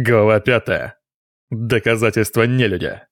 Глава пятая. Доказательства нелюдя.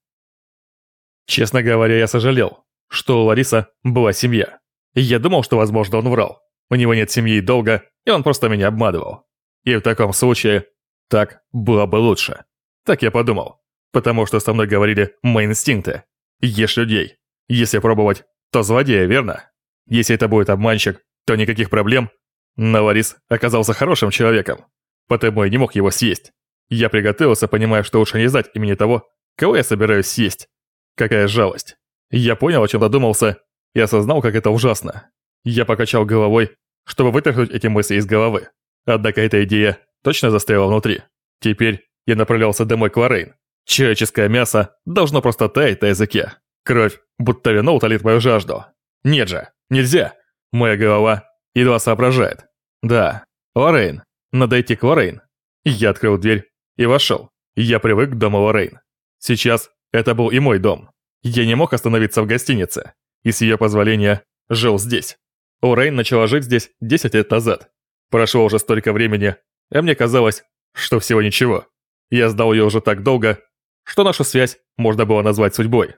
Честно говоря, я сожалел, что у Лариса была семья. Я думал, что, возможно, он врал. У него нет семьи и долга, и он просто меня обманывал. И в таком случае, так было бы лучше. Так я подумал. Потому что со мной говорили мои инстинкты. Ешь людей. Если пробовать, то злодея, верно? Если это будет обманщик, то никаких проблем. Но Ларис оказался хорошим человеком. Потому я не мог его съесть. Я приготовился, понимая, что лучше не знать имени того, кого я собираюсь съесть. Какая жалость. Я понял, о чем задумался, и осознал, как это ужасно. Я покачал головой, чтобы вытряхнуть эти мысли из головы. Однако эта идея точно застряла внутри. Теперь я направлялся домой к Лоррейн. Человеческое мясо должно просто таять на языке. Кровь, будто вино утолит мою жажду. Нет же, нельзя. Моя голова едва соображает. Да, Лоррейн. Надо идти к Лоррейн. Я открыл дверь и вошел. Я привык к дому Лоррейн. Сейчас это был и мой дом. Я не мог остановиться в гостинице, и с ее позволения жил здесь. Лоррейн начала жить здесь 10 лет назад. Прошло уже столько времени, а мне казалось, что всего ничего. Я сдал ее уже так долго, что нашу связь можно было назвать судьбой.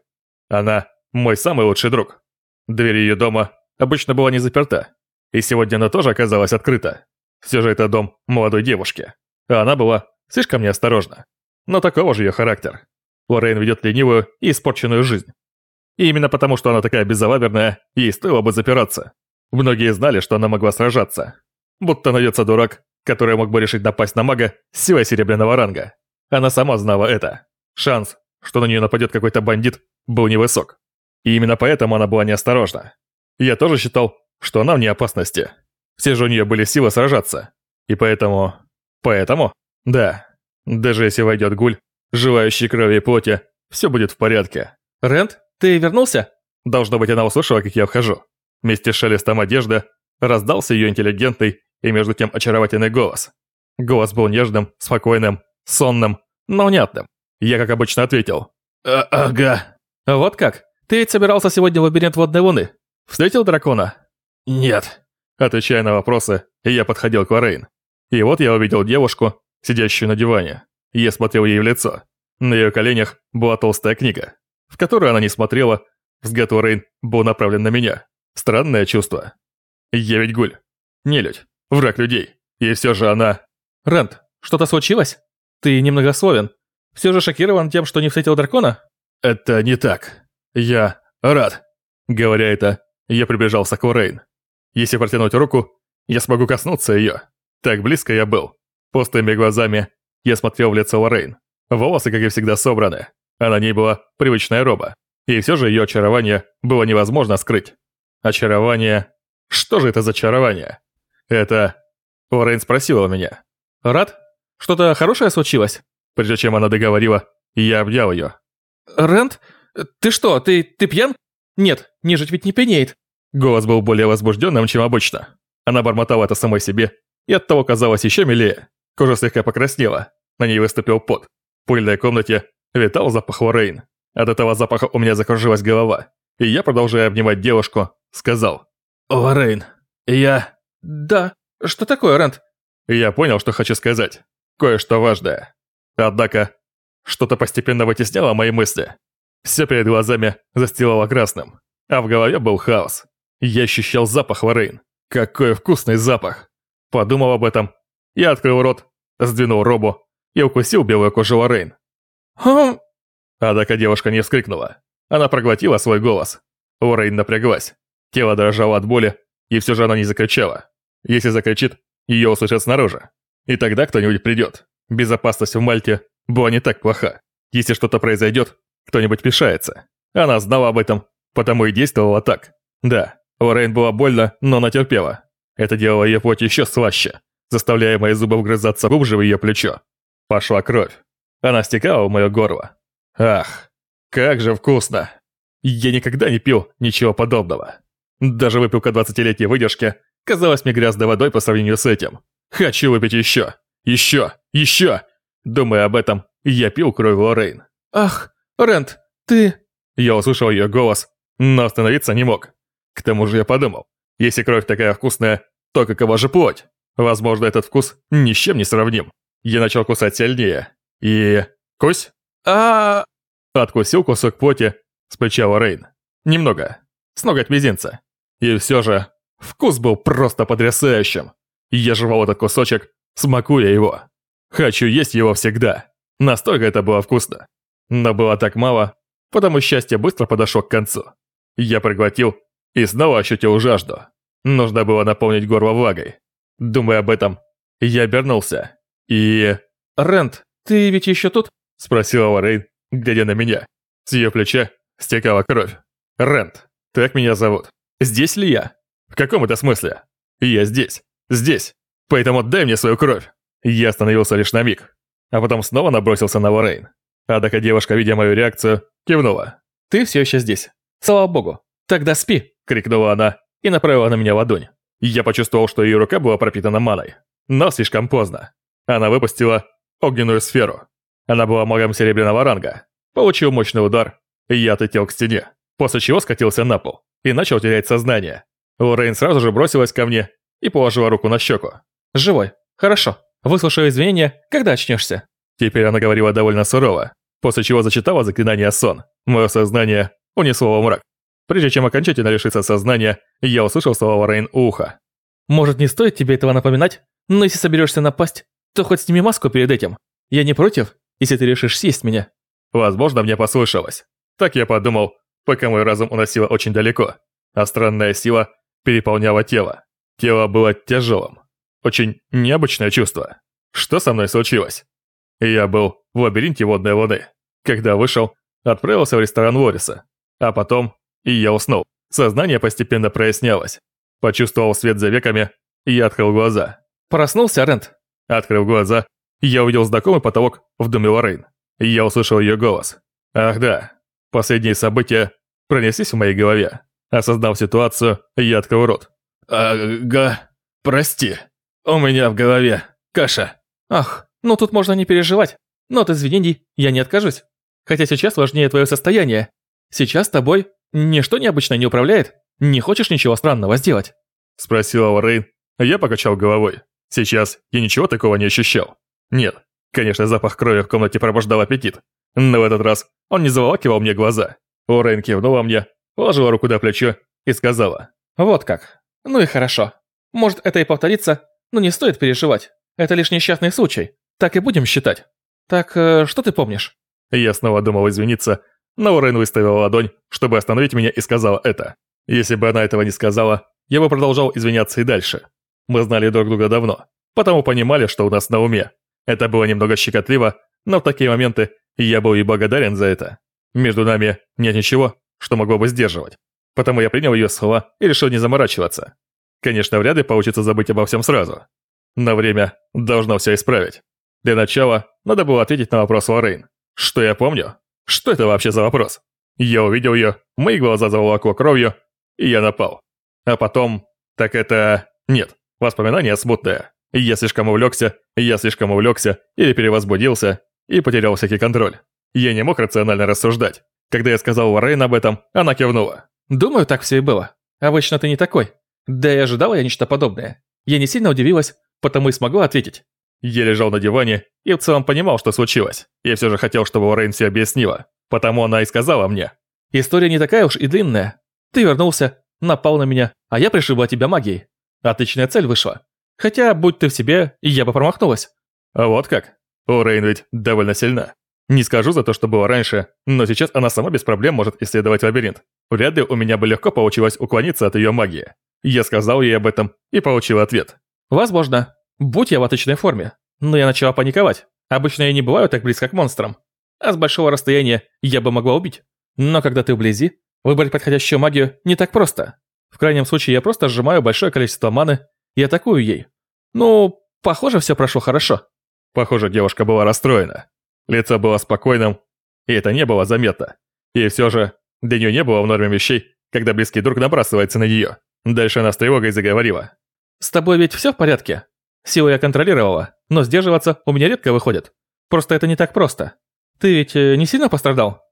Она мой самый лучший друг. Дверь ее дома обычно была не заперта, и сегодня она тоже оказалась открыта. Все же это дом молодой девушки, а она была слишком неосторожна. Но такого же ее характер. Лоррейн ведет ленивую и испорченную жизнь. И именно потому, что она такая безалаберная, ей стоило бы запираться. Многие знали, что она могла сражаться. Будто найдется дурак, который мог бы решить напасть на мага с силой серебряного ранга. Она сама знала это. Шанс, что на нее нападет какой-то бандит, был невысок. И именно поэтому она была неосторожна. Я тоже считал, что она вне опасности. Все же у нее были силы сражаться. И поэтому... Поэтому? Да. Даже если войдет гуль, желающий крови и плоти, все будет в порядке. «Рент, ты вернулся?» Должно быть, она услышала, как я вхожу. Вместе с шелестом одежды раздался ее интеллигентный и между тем очаровательный голос. Голос был нежным, спокойным, сонным, но внятным. Я, как обычно, ответил. «А «Ага». «Вот как? Ты ведь собирался сегодня в лабиринт водной луны? Встретил дракона?» «Нет». Отвечая на вопросы, я подходил к Лоррейн. И вот я увидел девушку, сидящую на диване. Я смотрел ей в лицо. На ее коленях была толстая книга, в которую она не смотрела. Взгляд Лоррейн был направлен на меня. Странное чувство. Я ведь гуль. Нелюдь. Враг людей. И все же она... Рент, что-то случилось? Ты немногословен. Все же шокирован тем, что не встретил дракона? Это не так. Я рад. Говоря это, я приближался к Лоррейн. Если протянуть руку, я смогу коснуться ее. Так близко я был. Пустыми глазами я смотрел в лицо Лоррейн. Волосы, как и всегда, собраны, а на ней была привычная роба. И все же ее очарование было невозможно скрыть. Очарование... Что же это за очарование? Это... Лоррейн спросила у меня. «Рад? Что-то хорошее случилось?» Прежде чем она договорила, я обнял ее. «Рент? Ты что, ты, ты пьян? Нет, нежить ведь не пьянеет». Голос был более возбужденным, чем обычно. Она бормотала это самой себе, и оттого казалось еще милее. Кожа слегка покраснела, на ней выступил пот. В пыльной комнате витал запах Лоррейн. От этого запаха у меня закружилась голова. И я, продолжая обнимать девушку, сказал. «Лоррейн, я...» «Да, что такое, Рент?» Я понял, что хочу сказать. Кое-что важное. Однако, что-то постепенно вытесняло мои мысли. Все перед глазами застилало красным, а в голове был хаос. Я ощущал запах Лоррейн. Какой вкусный запах! Подумал об этом. Я открыл рот, сдвинул робу и укусил белую кожу Лоррейн. «Хм...» Однако девушка не вскрикнула. Она проглотила свой голос. Лоррейн напряглась. Тело дрожало от боли, и все же она не закричала. Если закричит, ее услышат снаружи. И тогда кто-нибудь придет. Безопасность в Мальте была не так плоха. Если что-то произойдет, кто-нибудь мешается. Она знала об этом, потому и действовала так. Да, Лоррейн была больно, но она терпела. Это делало ее плоть еще слаще, заставляя мои зубы вгрызаться глубже в ее плечо. Пошла кровь. Она стекала в мое горло. Ах, как же вкусно. Я никогда не пил ничего подобного. Даже выпивка 20-летней выдержки казалась мне грязной водой по сравнению с этим. Хочу выпить еще, еще, еще. Думая об этом, я пил кровь Лоррейн. Ах, Рент, ты... Я услышал ее голос, но остановиться не мог. К тому же я подумал, если кровь такая вкусная, то какова же плоть? Возможно, этот вкус ни с чем не сравним. Я начал кусать сильнее, И... Кусь? а Откусил кусок плоти с плеча Лоррейн. Немного. С ноготь мизинца. И все же, вкус был просто потрясающим. Я жевал этот кусочек, смакуя его. Хочу есть его всегда. Настолько это было вкусно. Но было так мало, потому счастье быстро подошло к концу. Я проглотил и снова ощутил жажду. Нужно было наполнить горло влагой. Думая об этом, я обернулся. И... «Рент, ты ведь еще тут?» Спросила Лоррейн, глядя на меня. С ее плеча стекала кровь. «Рент, так меня зовут. Здесь ли я? В каком это смысле? Я здесь. Здесь. Поэтому дай мне свою кровь». Я остановился лишь на миг, а потом снова набросился на Лоррейн. Однако девушка, видя мою реакцию, кивнула. «Ты все еще здесь. Слава богу. Тогда спи!» – крикнула она и направила на меня ладонь. Я почувствовал, что ее рука была пропитана маной. Но слишком поздно. Она выпустила огненную сферу. Она была магом серебряного ранга. Получил мощный удар, и я отлетел к стене, после чего скатился на пол и начал терять сознание. Лоррейн сразу же бросилась ко мне и положила руку на щеку. «Живой. Хорошо. Выслушаю извинения, когда очнешься». Теперь она говорила довольно сурово, после чего зачитала заклинание «Сон». Мое сознание унесло во мрак. Прежде чем окончательно лишиться сознания, я услышал слова Лоррейн у уха. «Может, не стоит тебе этого напоминать? Но если соберешься напасть, то хоть сними маску перед этим. Я не против, если ты решишь съесть меня». Возможно, мне послышалось. Так я подумал, пока мой разум уносило очень далеко, а странная сила переполняла тело. Тело было тяжелым. Очень необычное чувство. Что со мной случилось? Я был в лабиринте водной воды. Когда вышел, отправился в ресторан Лориса. А потом и я уснул. Сознание постепенно прояснялось. Почувствовал свет за веками, и я открыл глаза. «Проснулся, Рент?» Открыл глаза, я увидел знакомый потолок в доме Лоррейн. Я услышал ее голос. Ах да, последние события пронеслись в моей голове. Осознав ситуацию, я открыл рот. «Ага, прости, у меня в голове каша». «Ах, ну тут можно не переживать. Но от извинений я не откажусь. Хотя сейчас важнее твое состояние. Сейчас с тобой ничто необычно не управляет. Не хочешь ничего странного сделать?» Спросила Лоррейн. Я покачал головой. Сейчас я ничего такого не ощущал. Нет, конечно, запах крови в комнате пробуждал аппетит. Но в этот раз он не заволакивал мне глаза. Лорен кивнула мне, положила руку на плечо и сказала. «Вот как. Ну и хорошо. Может, это и повторится, но не стоит переживать. Это лишь несчастный случай. Так и будем считать. Так, э, что ты помнишь?» Я снова думал извиниться, но Лорен выставила ладонь, чтобы остановить меня и сказала это. Если бы она этого не сказала, я бы продолжал извиняться и дальше. Мы знали друг друга давно, потому понимали, что у нас на уме. Это было немного щекотливо, но в такие моменты я был ей благодарен за это. Между нами нет ничего, что могло бы сдерживать. Потому я принял ее слова и решил не заморачиваться. Конечно, вряд ли получится забыть обо всем сразу. Но время должно все исправить. Для начала надо было ответить на вопрос Лоррейн. Что я помню? Что это вообще за вопрос? Я увидел ее, мои глаза заволокло кровью, и я напал. А потом... Так это... Нет, воспоминания смутные. Я слишком увлекся, я слишком увлекся или перевозбудился и потерял всякий контроль. Я не мог рационально рассуждать. Когда я сказал Лоррейн об этом, она кивнула. «Думаю, так все и было. Обычно ты не такой. Да и ожидала я нечто подобное. Я не сильно удивилась, потому и смогла ответить. Я лежал на диване и в целом понимал, что случилось. Я все же хотел, чтобы Лоррейн все объяснила. Потому она и сказала мне. «История не такая уж и длинная. Ты вернулся, напал на меня, а я пришибла тебя магией. Отличная цель вышла. Хотя, будь ты в себе, я бы промахнулась. А вот как. Урейн ведь довольно сильна. Не скажу за то, что было раньше, но сейчас она сама без проблем может исследовать лабиринт. Вряд ли у меня бы легко получилось уклониться от ее магии. Я сказал ей об этом и получил ответ. Возможно. Будь я в отличной форме. Но я начала паниковать. Обычно я не бываю так близко к монстрам. А с большого расстояния я бы могла убить. Но когда ты вблизи, выбрать подходящую магию не так просто. В крайнем случае я просто сжимаю большое количество маны и атакую ей. Ну, похоже, все прошло хорошо. Похоже, девушка была расстроена. Лицо было спокойным, и это не было заметно. И все же, для нее не было в норме вещей, когда близкий друг набрасывается на нее. Дальше она с тревогой заговорила. «С тобой ведь все в порядке? Силу я контролировала, но сдерживаться у меня редко выходит. Просто это не так просто. Ты ведь э, не сильно пострадал?»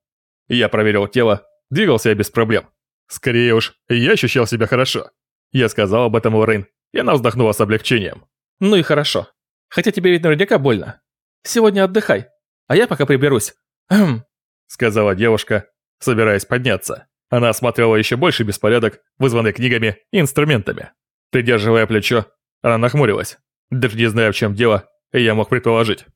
Я проверил тело, двигался я без проблем. Скорее уж, я ощущал себя хорошо. Я сказал об этом Лорейн, и она вздохнула с облегчением. «Ну и хорошо. Хотя тебе ведь наверняка больно. Сегодня отдыхай. а я пока приберусь. Хм, сказала девушка, собираясь подняться. Она осматривала еще больше беспорядок, вызванный книгами и инструментами. Придерживая плечо, она нахмурилась. Даже не зная, в чем дело, я мог предположить.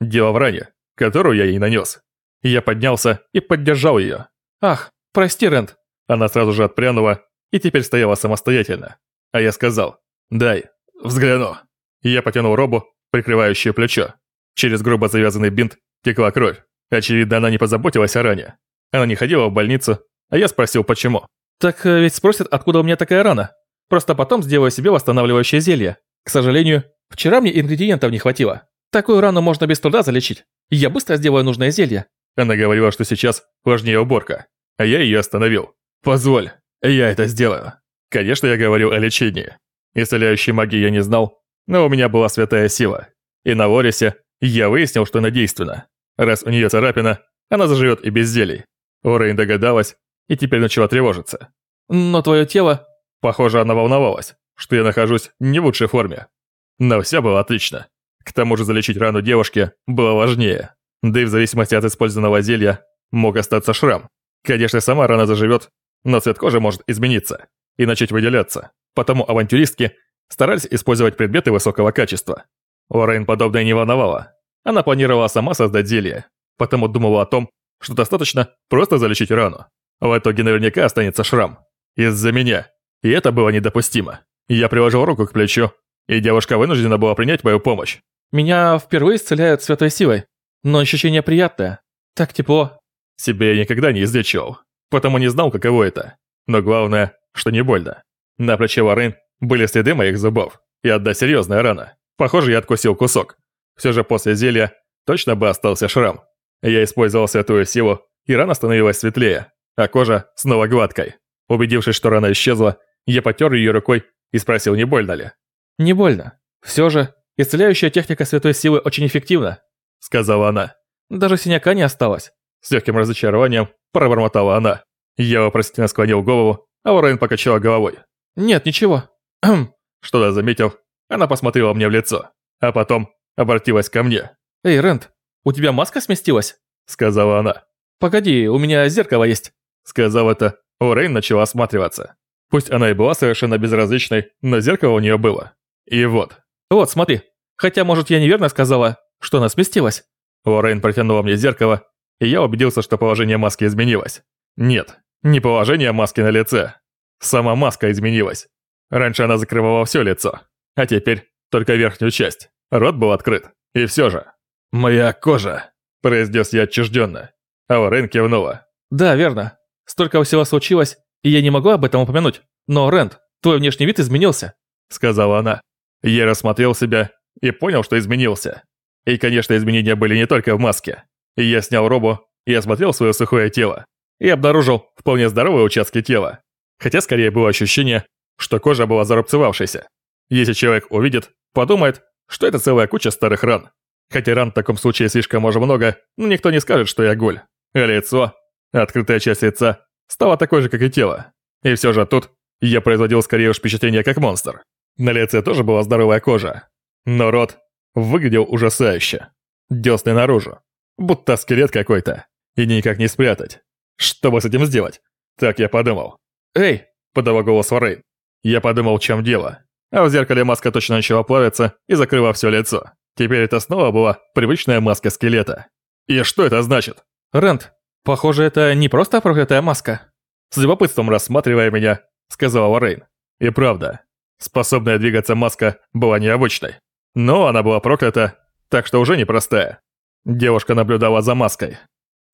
Дело в ране, которую я ей нанес. Я поднялся и поддержал ее. Ах, прости, Рент. Она сразу же отпрянула и теперь стояла самостоятельно. А я сказал, дай, взгляну. Я потянул робу, прикрывающую плечо. Через грубо завязанный бинт текла кровь. Очевидно, она не позаботилась о ране. Она не ходила в больницу, а я спросил, почему. Так э, ведь спросят, откуда у меня такая рана. Просто потом сделаю себе восстанавливающее зелье. К сожалению, вчера мне ингредиентов не хватило. Такую рану можно без труда залечить. Я быстро сделаю нужное зелье. Она говорила, что сейчас важнее уборка, а я ее остановил. «Позволь, я это сделаю». Конечно, я говорил о лечении. Исцеляющей магии я не знал, но у меня была святая сила. И на Лорисе я выяснил, что она действенна. Раз у нее царапина, она заживет и без зелий. Орейн догадалась и теперь начала тревожиться. Но твое тело... Похоже, она волновалась, что я нахожусь не в лучшей форме. Но все было отлично. К тому же залечить рану девушке было важнее. Да и в зависимости от использованного зелья мог остаться шрам. Конечно, сама рана заживет, но цвет кожи может измениться и начать выделяться. Потому авантюристки старались использовать предметы высокого качества. Лоррейн подобное не волновало. Она планировала сама создать зелье, потому думала о том, что достаточно просто залечить рану. В итоге наверняка останется шрам. Из-за меня. И это было недопустимо. Я приложил руку к плечу, и девушка вынуждена была принять мою помощь. Меня впервые исцеляют святой силой. Но ощущение приятное. Так тепло. Себе я никогда не излечивал, потому не знал, каково это. Но главное, что не больно. На плече Лорен были следы моих зубов. И одна серьезная рана. Похоже, я откусил кусок. Все же после зелья точно бы остался шрам. Я использовал святую силу, и рана становилась светлее, а кожа снова гладкой. Убедившись, что рана исчезла, я потер ее рукой и спросил, не больно ли. «Не больно. Все же, исцеляющая техника святой силы очень эффективна сказала она. Даже синяка не осталось. С легким разочарованием пробормотала она. Я вопросительно склонил голову, а Лорен покачала головой. «Нет, ничего». Что-то заметил, она посмотрела мне в лицо, а потом обратилась ко мне. «Эй, Рент, у тебя маска сместилась?» Сказала она. «Погоди, у меня зеркало есть». Сказав это, Лорен начала осматриваться. Пусть она и была совершенно безразличной, но зеркало у нее было. И вот. «Вот, смотри. Хотя, может, я неверно сказала, что она сместилась. Лоррейн протянула мне зеркало, и я убедился, что положение маски изменилось. Нет, не положение маски на лице. Сама маска изменилась. Раньше она закрывала все лицо, а теперь только верхнюю часть. Рот был открыт. И все же. «Моя кожа», – произнес я отчужденно. А Лоррейн кивнула. «Да, верно. Столько всего случилось, и я не могу об этом упомянуть. Но, Рэнд, твой внешний вид изменился», – сказала она. Я рассмотрел себя и понял, что изменился. И, конечно, изменения были не только в маске. Я снял робу и осмотрел свое сухое тело. И обнаружил вполне здоровые участки тела. Хотя скорее было ощущение, что кожа была зарубцевавшейся. Если человек увидит, подумает, что это целая куча старых ран. Хотя ран в таком случае слишком уже много, но никто не скажет, что я голь. А лицо, открытая часть лица, стала такой же, как и тело. И все же тут я производил скорее впечатление как монстр. На лице тоже была здоровая кожа. Но рот выглядел ужасающе. Десны наружу. Будто скелет какой-то. И никак не спрятать. Что бы с этим сделать? Так я подумал. «Эй!» – подала голос Варейн. Я подумал, в чем дело. А в зеркале маска точно начала плавиться и закрыла все лицо. Теперь это снова была привычная маска скелета. И что это значит? Рент, похоже, это не просто проклятая маска. С любопытством рассматривая меня, сказала Варейн. И правда, способная двигаться маска была необычной. Но она была проклята, так что уже непростая. Девушка наблюдала за маской.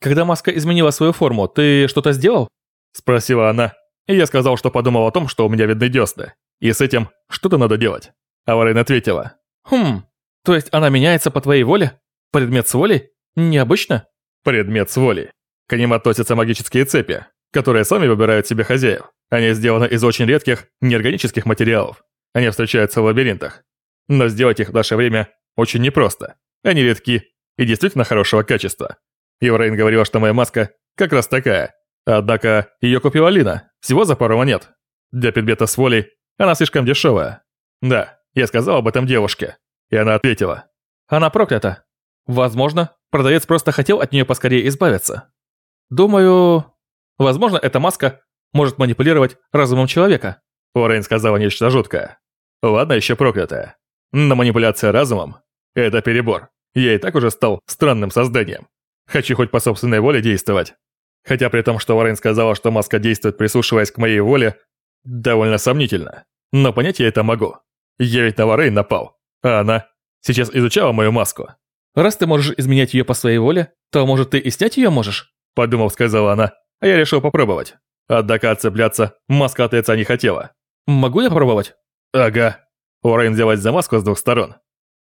«Когда маска изменила свою форму, ты что-то сделал?» Спросила она, и я сказал, что подумал о том, что у меня видны десны, и с этим что-то надо делать. А Варен ответила. «Хм, то есть она меняется по твоей воле? Предмет с волей? Необычно?» «Предмет с волей. К ним относятся магические цепи, которые сами выбирают себе хозяев. Они сделаны из очень редких, неорганических материалов. Они встречаются в лабиринтах. Но сделать их в наше время очень непросто. Они редки и действительно хорошего качества. Еврейн говорила, что моя маска как раз такая. Однако ее купила Лина, всего за пару монет. Для предмета с волей она слишком дешевая. Да, я сказал об этом девушке. И она ответила. Она проклята. Возможно, Продавец просто хотел от нее поскорее избавиться. Думаю, возможно, эта маска может манипулировать разумом человека. Уоррен сказала нечто жуткое. Ладно, еще проклятое. Но манипуляция разумом – это перебор. Я и так уже стал странным созданием. Хочу хоть по собственной воле действовать. Хотя при том, что Уоррен сказала, что маска действует, прислушиваясь к моей воле, довольно сомнительно. Но понять я это могу. Я ведь на Уоррен напал, а она сейчас изучала мою маску. Раз ты можешь изменять ее по своей воле, то, может, ты и снять ее можешь? Подумав, сказала она, а я решил попробовать. Однако отцепляться маска от лица не хотела. Могу я попробовать? Ага. Уоррен взялась за маску с двух сторон.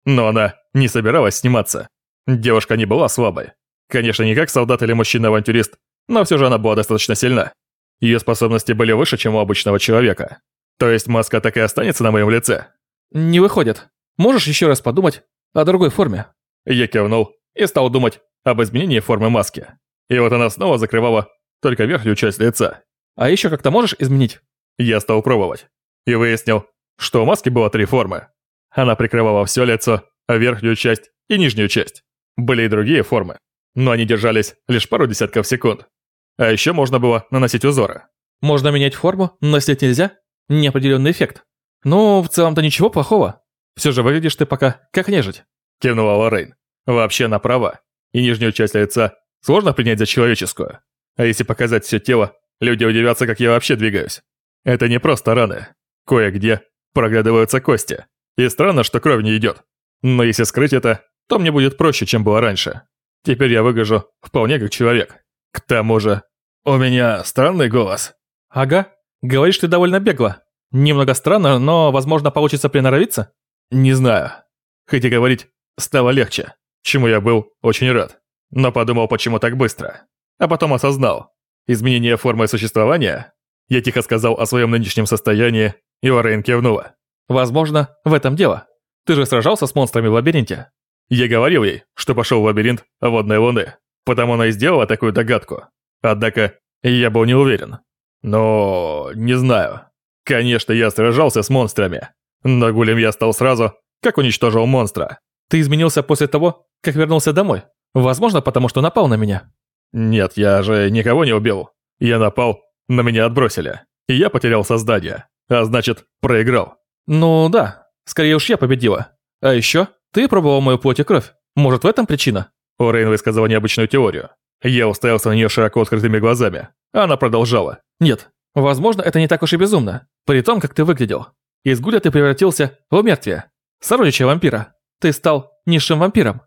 Но она не собиралась сниматься. Девушка не была слабой. Конечно, не как солдат или мужчина-авантюрист, но все же она была достаточно сильна. Ее способности были выше, чем у обычного человека. То есть маска так и останется на моем лице? Не выходит. Можешь еще раз подумать о другой форме? Я кивнул и стал думать об изменении формы маски. И вот она снова закрывала только верхнюю часть лица. А еще как-то можешь изменить? Я стал пробовать. И выяснил, что у маски было три формы. Она прикрывала все лицо, верхнюю часть и нижнюю часть. Были и другие формы, но они держались лишь пару десятков секунд. А еще можно было наносить узоры. Можно менять форму, но снять нельзя? Неопределенный эффект. Ну, в целом-то ничего плохого. Все же выглядишь ты пока как нежить. Кивнула Лоррейн. Вообще она права. И нижнюю часть лица сложно принять за человеческую. А если показать все тело, люди удивятся, как я вообще двигаюсь. Это не просто раны. Кое-где проглядываются кости. И странно, что кровь не идет. Но если скрыть это, то мне будет проще, чем было раньше. Теперь я выгляжу вполне как человек. К тому же, у меня странный голос. Ага, говоришь ты довольно бегло. Немного странно, но, возможно, получится приноровиться? Не знаю. Хоть и говорить стало легче, чему я был очень рад. Но подумал, почему так быстро. А потом осознал. Изменение формы существования? Я тихо сказал о своем нынешнем состоянии, и Лоррейн кивнула. Возможно, в этом дело. Ты же сражался с монстрами в лабиринте. Я говорил ей, что пошел в лабиринт водной луны, потому она и сделала такую догадку. Однако, я был не уверен. Но... не знаю. Конечно, я сражался с монстрами. Но гулем я стал сразу, как уничтожил монстра. Ты изменился после того, как вернулся домой? Возможно, потому что напал на меня. Нет, я же никого не убил. Я напал, на меня отбросили. И я потерял создание. А значит, проиграл. Ну да, скорее уж я победила. А еще ты пробовал мою плоть и кровь. Может, в этом причина? Орейн высказала необычную теорию. Я уставился на нее широко открытыми глазами. Она продолжала. Нет, возможно, это не так уж и безумно. При том, как ты выглядел. Из гуля ты превратился в мертвие. Сородича вампира. Ты стал низшим вампиром.